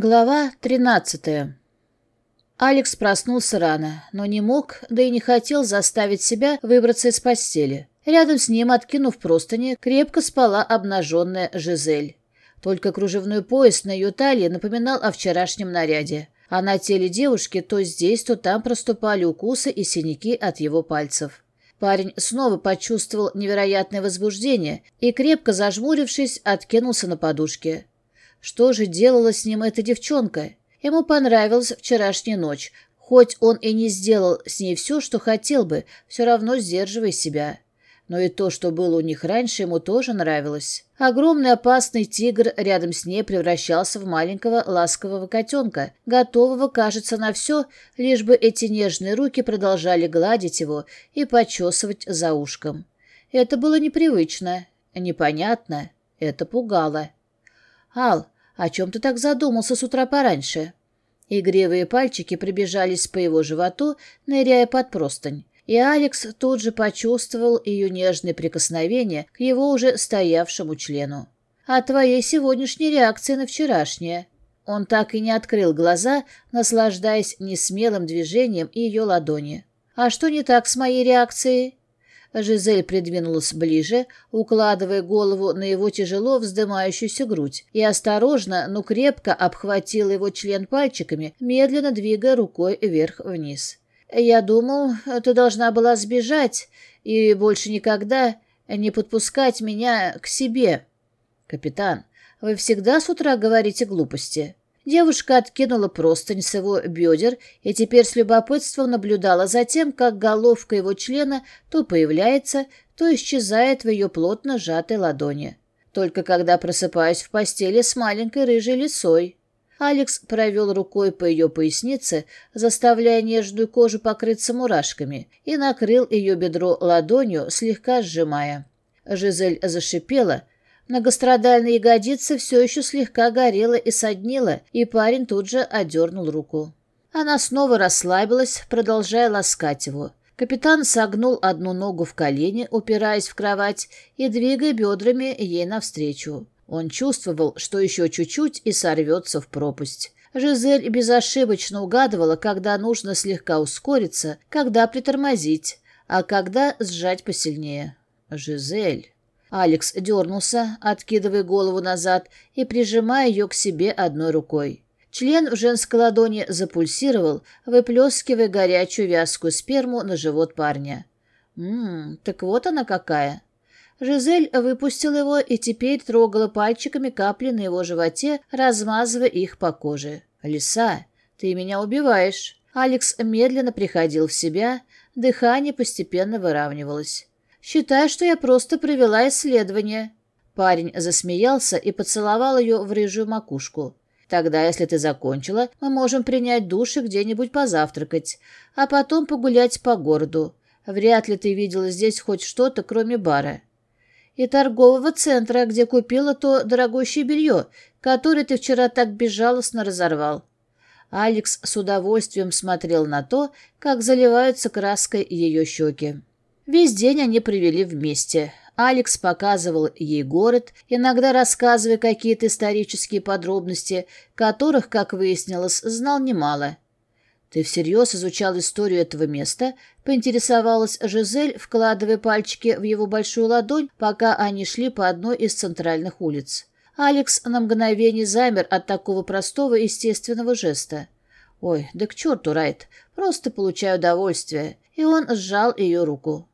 Глава 13. Алекс проснулся рано, но не мог, да и не хотел заставить себя выбраться из постели. Рядом с ним, откинув простыни, крепко спала обнаженная Жизель. Только кружевной пояс на ее талии напоминал о вчерашнем наряде, а на теле девушки то здесь, то там проступали укусы и синяки от его пальцев. Парень снова почувствовал невероятное возбуждение и, крепко зажмурившись, откинулся на подушке. Что же делала с ним эта девчонка? Ему понравилась вчерашняя ночь. Хоть он и не сделал с ней все, что хотел бы, все равно сдерживай себя. Но и то, что было у них раньше, ему тоже нравилось. Огромный опасный тигр рядом с ней превращался в маленького ласкового котенка, готового, кажется, на все, лишь бы эти нежные руки продолжали гладить его и почесывать за ушком. Это было непривычно, непонятно, это пугало. Ал, о а чем ты так задумался с утра пораньше?» Игревые пальчики прибежались по его животу, ныряя под простынь, и Алекс тут же почувствовал ее нежное прикосновение к его уже стоявшему члену. «А твоей сегодняшней реакции на вчерашнее?» Он так и не открыл глаза, наслаждаясь несмелым движением ее ладони. «А что не так с моей реакцией?» Жизель придвинулась ближе, укладывая голову на его тяжело вздымающуюся грудь, и осторожно, но крепко обхватила его член пальчиками, медленно двигая рукой вверх-вниз. «Я думал, ты должна была сбежать и больше никогда не подпускать меня к себе». «Капитан, вы всегда с утра говорите глупости. Девушка откинула простынь с его бедер и теперь с любопытством наблюдала за тем, как головка его члена то появляется, то исчезает в ее плотно сжатой ладони. Только когда просыпаюсь в постели с маленькой рыжей лисой. Алекс провел рукой по ее пояснице, заставляя нежную кожу покрыться мурашками, и накрыл ее бедро ладонью, слегка сжимая. Жизель зашипела — Многострадальная ягодица все еще слегка горела и соднила, и парень тут же отдернул руку. Она снова расслабилась, продолжая ласкать его. Капитан согнул одну ногу в колени, упираясь в кровать и двигая бедрами ей навстречу. Он чувствовал, что еще чуть-чуть и сорвется в пропасть. Жизель безошибочно угадывала, когда нужно слегка ускориться, когда притормозить, а когда сжать посильнее. «Жизель!» Алекс дернулся, откидывая голову назад и прижимая ее к себе одной рукой. Член в женской ладони запульсировал, выплескивая горячую вязкую сперму на живот парня. «Ммм, так вот она какая!» Жизель выпустила его и теперь трогала пальчиками капли на его животе, размазывая их по коже. «Лиса, ты меня убиваешь!» Алекс медленно приходил в себя, дыхание постепенно выравнивалось. Считай, что я просто провела исследование». Парень засмеялся и поцеловал ее в рыжую макушку. «Тогда, если ты закончила, мы можем принять душ и где-нибудь позавтракать, а потом погулять по городу. Вряд ли ты видела здесь хоть что-то, кроме бара. И торгового центра, где купила то дорогущее белье, которое ты вчера так безжалостно разорвал». Алекс с удовольствием смотрел на то, как заливаются краской ее щеки. Весь день они провели вместе. Алекс показывал ей город, иногда рассказывая какие-то исторические подробности, которых, как выяснилось, знал немало. «Ты всерьез изучал историю этого места?» — поинтересовалась Жизель, вкладывая пальчики в его большую ладонь, пока они шли по одной из центральных улиц. Алекс на мгновение замер от такого простого естественного жеста. «Ой, да к черту, Райт, просто получаю удовольствие!» И он сжал ее руку.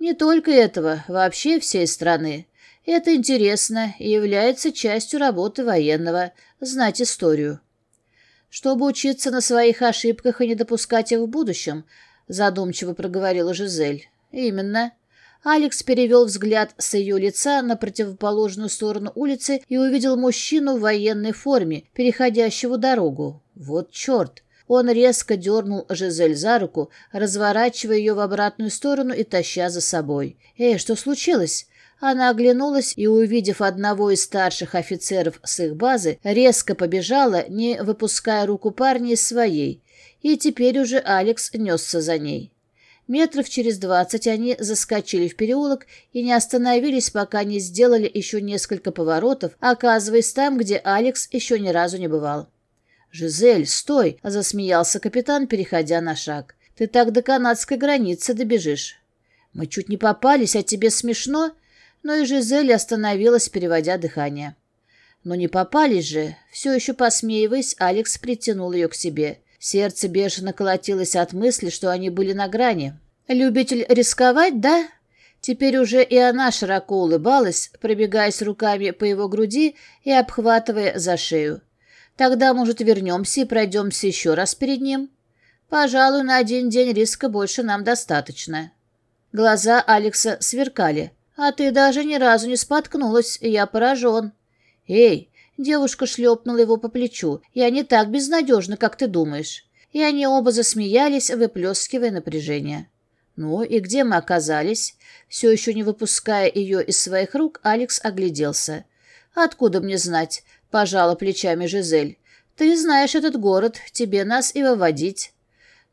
Не только этого, вообще всей страны. Это интересно и является частью работы военного – знать историю. Чтобы учиться на своих ошибках и не допускать их в будущем, задумчиво проговорила Жизель. Именно. Алекс перевел взгляд с ее лица на противоположную сторону улицы и увидел мужчину в военной форме, переходящего дорогу. Вот черт! Он резко дернул Жизель за руку, разворачивая ее в обратную сторону и таща за собой. «Эй, что случилось?» Она оглянулась и, увидев одного из старших офицеров с их базы, резко побежала, не выпуская руку парня из своей. И теперь уже Алекс несся за ней. Метров через двадцать они заскочили в переулок и не остановились, пока не сделали еще несколько поворотов, оказываясь там, где Алекс еще ни разу не бывал. «Жизель, стой!» — засмеялся капитан, переходя на шаг. «Ты так до канадской границы добежишь». «Мы чуть не попались, а тебе смешно?» Но и Жизель остановилась, переводя дыхание. Но не попались же. Все еще посмеиваясь, Алекс притянул ее к себе. Сердце бешено колотилось от мысли, что они были на грани. «Любитель рисковать, да?» Теперь уже и она широко улыбалась, пробегаясь руками по его груди и обхватывая за шею. Тогда, может, вернемся и пройдемся еще раз перед ним? Пожалуй, на один день риска больше нам достаточно». Глаза Алекса сверкали. «А ты даже ни разу не споткнулась, я поражен». «Эй!» — девушка шлепнула его по плечу. «Я не так безнадежна, как ты думаешь». И они оба засмеялись, выплескивая напряжение. «Ну и где мы оказались?» Все еще не выпуская ее из своих рук, Алекс огляделся. «Откуда мне знать? Пожала плечами Жизель. «Ты знаешь этот город, тебе нас и выводить».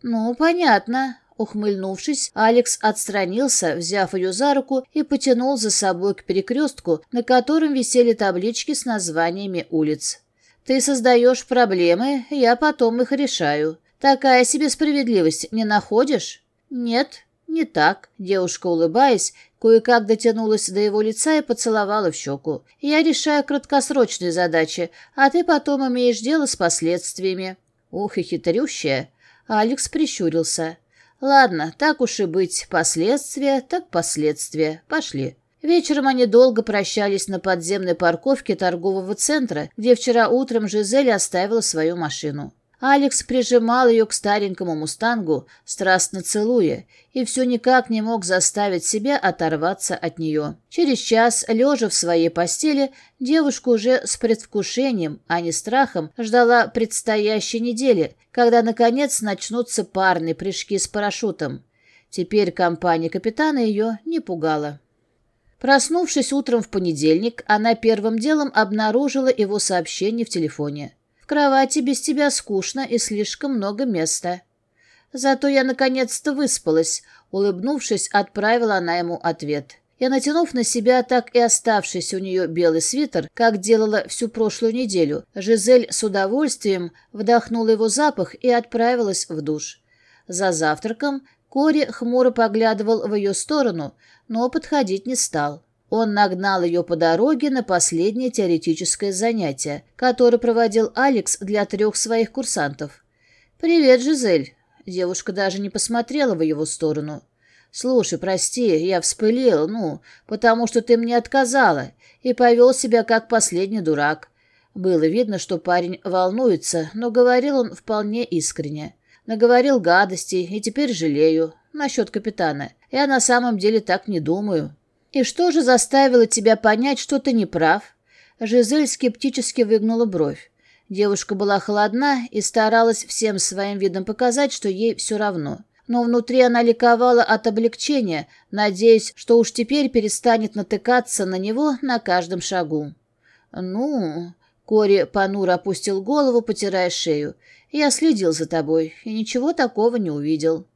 «Ну, понятно». Ухмыльнувшись, Алекс отстранился, взяв ее за руку и потянул за собой к перекрестку, на котором висели таблички с названиями улиц. «Ты создаешь проблемы, я потом их решаю. Такая себе справедливость не находишь?» «Нет», не так. Девушка, улыбаясь, кое-как дотянулась до его лица и поцеловала в щеку. «Я решаю краткосрочные задачи, а ты потом имеешь дело с последствиями». «Ух и хитрющая!» Алекс прищурился. «Ладно, так уж и быть. Последствия, так последствия. Пошли». Вечером они долго прощались на подземной парковке торгового центра, где вчера утром Жизель оставила свою машину. Алекс прижимал ее к старенькому мустангу, страстно целуя, и все никак не мог заставить себя оторваться от нее. Через час, лежа в своей постели, девушка уже с предвкушением, а не страхом, ждала предстоящей недели, когда, наконец, начнутся парные прыжки с парашютом. Теперь компания капитана ее не пугала. Проснувшись утром в понедельник, она первым делом обнаружила его сообщение в телефоне – Кровати без тебя скучно и слишком много места. Зато я наконец-то выспалась, улыбнувшись, отправила она ему ответ. Я, натянув на себя так и оставшийся у нее белый свитер, как делала всю прошлую неделю, Жизель с удовольствием вдохнула его запах и отправилась в душ. За завтраком Кори хмуро поглядывал в ее сторону, но подходить не стал. Он нагнал ее по дороге на последнее теоретическое занятие, которое проводил Алекс для трех своих курсантов. «Привет, Жизель!» Девушка даже не посмотрела в его сторону. «Слушай, прости, я вспылил, ну, потому что ты мне отказала, и повел себя как последний дурак». Было видно, что парень волнуется, но говорил он вполне искренне. Наговорил гадостей, и теперь жалею. Насчет капитана. Я на самом деле так не думаю. «И что же заставило тебя понять, что ты не прав?» Жизель скептически выгнула бровь. Девушка была холодна и старалась всем своим видом показать, что ей все равно. Но внутри она ликовала от облегчения, надеясь, что уж теперь перестанет натыкаться на него на каждом шагу. «Ну...» — Кори понуро опустил голову, потирая шею. «Я следил за тобой и ничего такого не увидел».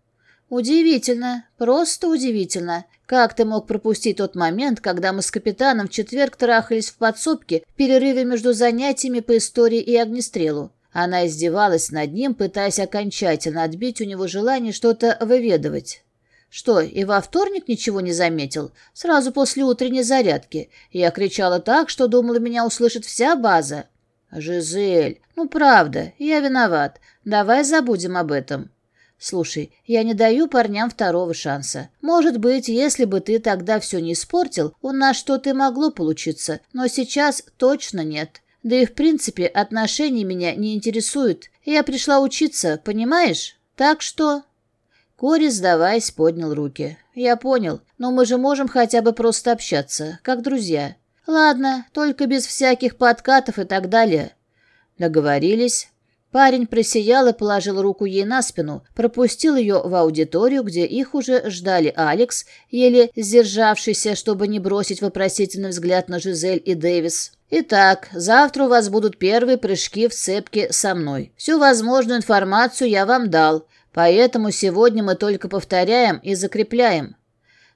Удивительно, просто удивительно, как ты мог пропустить тот момент, когда мы с капитаном в четверг трахались в подсобке в перерыве между занятиями по истории и огнестрелу? Она издевалась над ним, пытаясь окончательно отбить у него желание что-то выведывать. Что, и во вторник ничего не заметил? Сразу после утренней зарядки. Я кричала так, что думала, меня услышит вся база. «Жизель, ну правда, я виноват. Давай забудем об этом». Слушай, я не даю парням второго шанса. Может быть, если бы ты тогда все не испортил, у нас что-то могло получиться, но сейчас точно нет. Да и в принципе отношения меня не интересуют. Я пришла учиться, понимаешь? Так что...» Кори, сдаваясь, поднял руки. «Я понял, но мы же можем хотя бы просто общаться, как друзья. Ладно, только без всяких подкатов и так далее». Договорились, Парень присиял и положил руку ей на спину, пропустил ее в аудиторию, где их уже ждали Алекс, еле сдержавшийся, чтобы не бросить вопросительный взгляд на Жизель и Дэвис. «Итак, завтра у вас будут первые прыжки в цепке со мной. Всю возможную информацию я вам дал, поэтому сегодня мы только повторяем и закрепляем.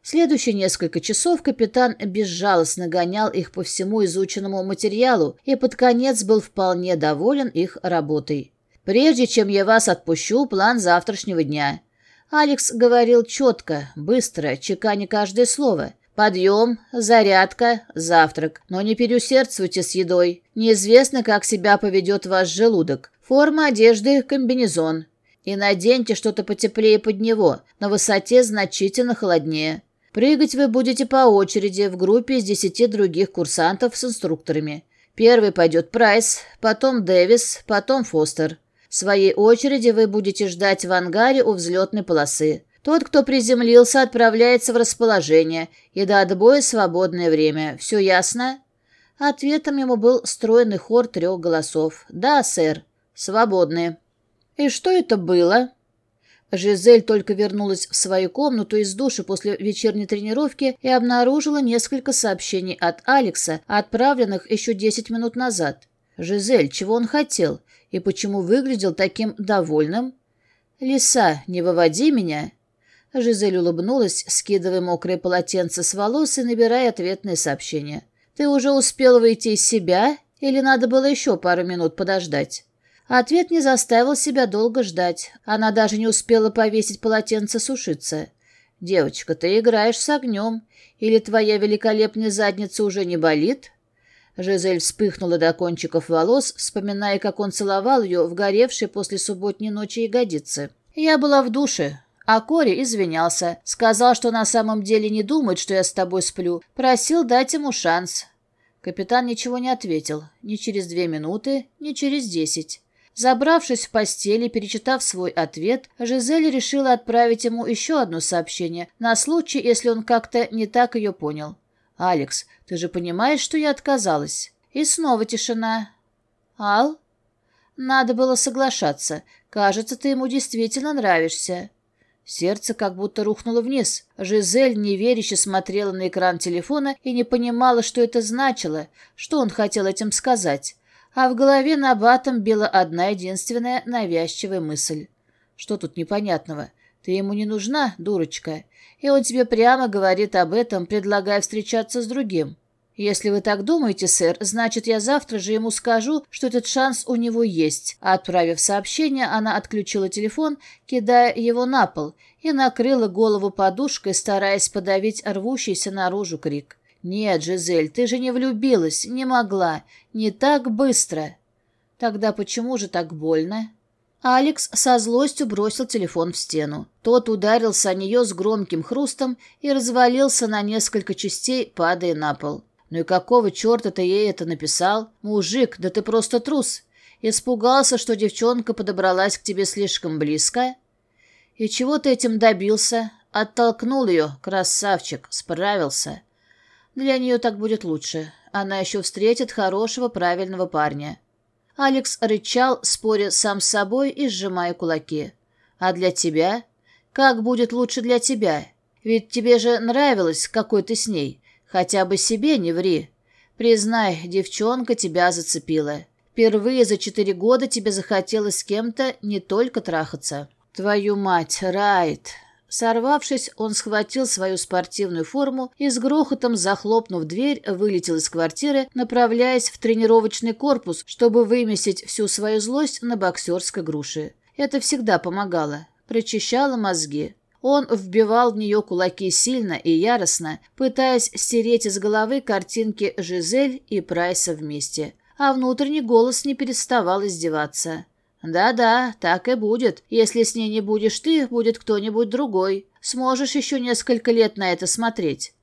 Следующие несколько часов капитан безжалостно гонял их по всему изученному материалу и под конец был вполне доволен их работой. «Прежде чем я вас отпущу, план завтрашнего дня». Алекс говорил четко, быстро, чеканя каждое слово. «Подъем, зарядка, завтрак. Но не переусердствуйте с едой. Неизвестно, как себя поведет ваш желудок. Форма одежды, комбинезон. И наденьте что-то потеплее под него, на высоте значительно холоднее. Прыгать вы будете по очереди в группе из десяти других курсантов с инструкторами. Первый пойдет Прайс, потом Дэвис, потом Фостер. В своей очереди вы будете ждать в ангаре у взлетной полосы. Тот, кто приземлился, отправляется в расположение, и до отбоя свободное время. Все ясно?» Ответом ему был стройный хор трех голосов. «Да, сэр. Свободные». «И что это было?» Жизель только вернулась в свою комнату из души после вечерней тренировки и обнаружила несколько сообщений от Алекса, отправленных еще 10 минут назад. Жизель, чего он хотел и почему выглядел таким довольным? «Лиса, не выводи меня!» Жизель улыбнулась, скидывая мокрые полотенце с волос и набирая ответное сообщение. «Ты уже успел выйти из себя или надо было еще пару минут подождать?» Ответ не заставил себя долго ждать. Она даже не успела повесить полотенце сушиться. «Девочка, ты играешь с огнем. Или твоя великолепная задница уже не болит?» Жизель вспыхнула до кончиков волос, вспоминая, как он целовал ее в горевшей после субботней ночи ягодицы. «Я была в душе», а Кори извинялся, сказал, что на самом деле не думает, что я с тобой сплю, просил дать ему шанс. Капитан ничего не ответил, ни через две минуты, ни через десять. Забравшись в постели, перечитав свой ответ, Жизель решила отправить ему еще одно сообщение, на случай, если он как-то не так ее понял. «Алекс, ты же понимаешь, что я отказалась?» И снова тишина. «Ал?» «Надо было соглашаться. Кажется, ты ему действительно нравишься». Сердце как будто рухнуло вниз. Жизель неверяще смотрела на экран телефона и не понимала, что это значило, что он хотел этим сказать а в голове на батом била одна единственная навязчивая мысль. Что тут непонятного? Ты ему не нужна, дурочка, и он тебе прямо говорит об этом, предлагая встречаться с другим. Если вы так думаете, сэр, значит, я завтра же ему скажу, что этот шанс у него есть. А отправив сообщение, она отключила телефон, кидая его на пол, и накрыла голову подушкой, стараясь подавить рвущийся наружу крик. «Нет, Жизель, ты же не влюбилась, не могла, не так быстро». «Тогда почему же так больно?» Алекс со злостью бросил телефон в стену. Тот ударился о нее с громким хрустом и развалился на несколько частей, падая на пол. «Ну и какого черта ты ей это написал? Мужик, да ты просто трус! Испугался, что девчонка подобралась к тебе слишком близко?» «И чего ты этим добился?» «Оттолкнул ее, красавчик, справился». Для нее так будет лучше. Она еще встретит хорошего, правильного парня. Алекс рычал, споря сам с собой и сжимая кулаки. А для тебя? Как будет лучше для тебя? Ведь тебе же нравилось, какой ты с ней. Хотя бы себе не ври. Признай, девчонка тебя зацепила. Впервые за четыре года тебе захотелось с кем-то не только трахаться. Твою мать, Райт, Сорвавшись, он схватил свою спортивную форму и с грохотом, захлопнув дверь, вылетел из квартиры, направляясь в тренировочный корпус, чтобы вымесить всю свою злость на боксерской груши. Это всегда помогало. Прочищало мозги. Он вбивал в нее кулаки сильно и яростно, пытаясь стереть из головы картинки Жизель и Прайса вместе. А внутренний голос не переставал издеваться. Да-да, так и будет. Если с ней не будешь ты, будет кто-нибудь другой. Сможешь еще несколько лет на это смотреть.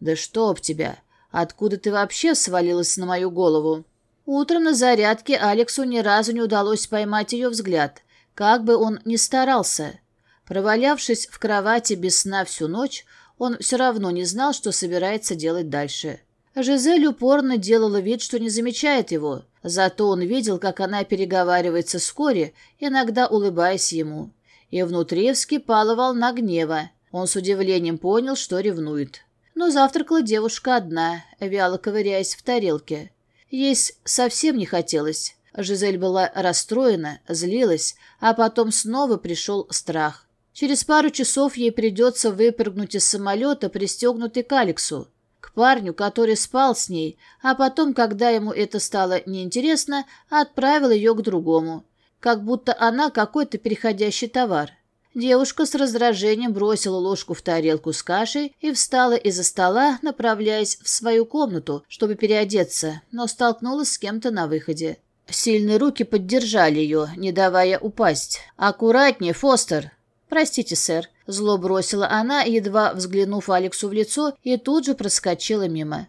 Да чтоб тебя! Откуда ты вообще свалилась на мою голову? Утром на зарядке Алексу ни разу не удалось поймать ее взгляд, как бы он ни старался. Провалявшись в кровати без сна всю ночь, он все равно не знал, что собирается делать дальше. Жизель упорно делала вид, что не замечает его — Зато он видел, как она переговаривается с Кори, иногда улыбаясь ему. И внутри вскипала волна гнева. Он с удивлением понял, что ревнует. Но завтракала девушка одна, вяло ковыряясь в тарелке. Есть совсем не хотелось. Жизель была расстроена, злилась, а потом снова пришел страх. Через пару часов ей придется выпрыгнуть из самолета, пристегнутый к Алексу. Парню, который спал с ней, а потом, когда ему это стало неинтересно, отправил ее к другому. Как будто она какой-то переходящий товар. Девушка с раздражением бросила ложку в тарелку с кашей и встала из-за стола, направляясь в свою комнату, чтобы переодеться, но столкнулась с кем-то на выходе. Сильные руки поддержали ее, не давая упасть. «Аккуратнее, Фостер!» Простите, сэр. Зло бросила она, едва взглянув Алексу в лицо, и тут же проскочила мимо.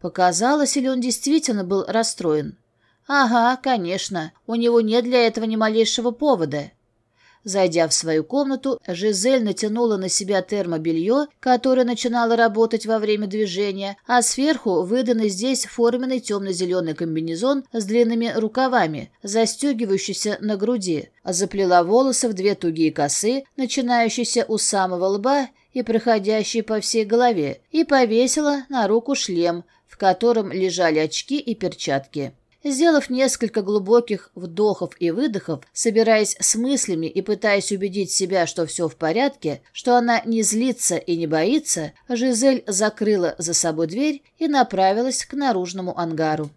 Показалось, или он действительно был расстроен? Ага, конечно. У него нет для этого ни малейшего повода. Зайдя в свою комнату, Жизель натянула на себя термобелье, которое начинало работать во время движения, а сверху выданный здесь форменный темно-зеленый комбинезон с длинными рукавами, застегивающийся на груди. Заплела волосы в две тугие косы, начинающиеся у самого лба и проходящие по всей голове, и повесила на руку шлем, в котором лежали очки и перчатки. Сделав несколько глубоких вдохов и выдохов, собираясь с мыслями и пытаясь убедить себя, что все в порядке, что она не злится и не боится, Жизель закрыла за собой дверь и направилась к наружному ангару.